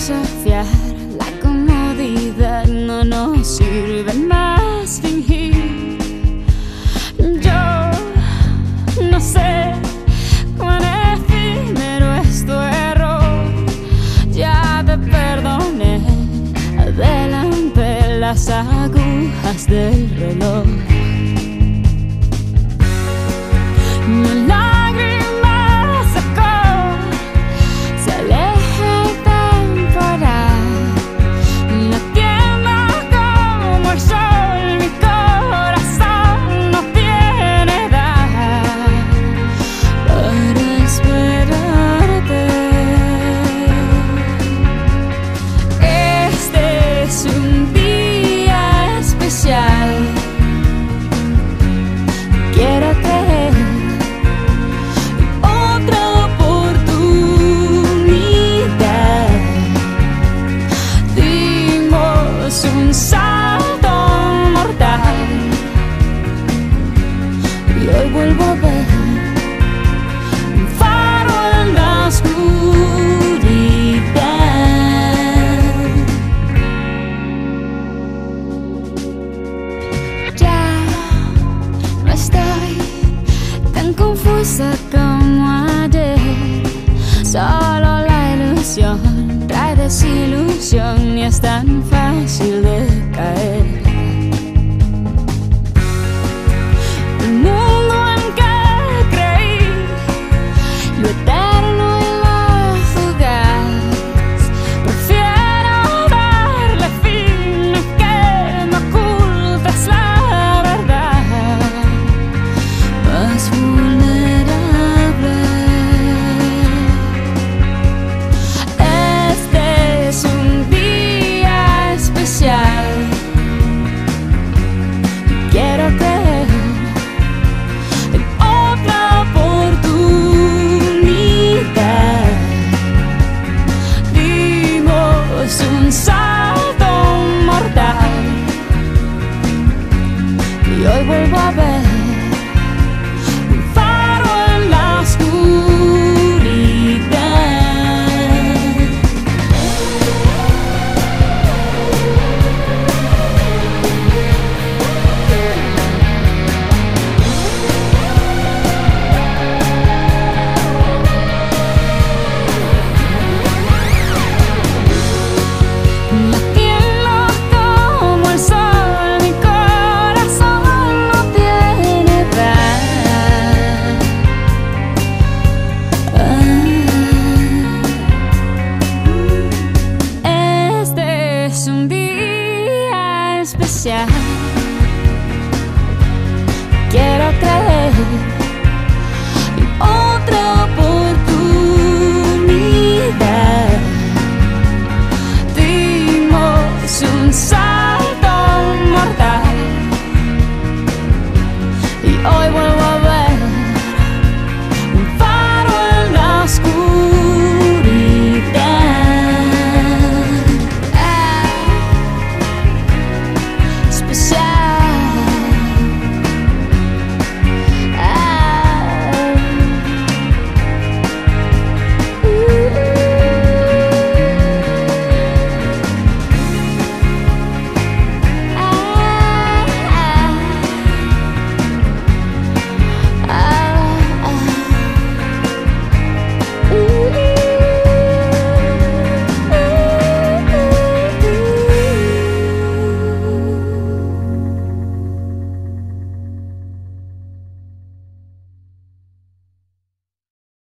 desafiar la comodidad, no nos sirve más fingir. Yo no sé cuán efímero es tu error, ya te perdoné, adelante las agujas del reloj. un salto mortal. Y hoy vuelvo a ver. I will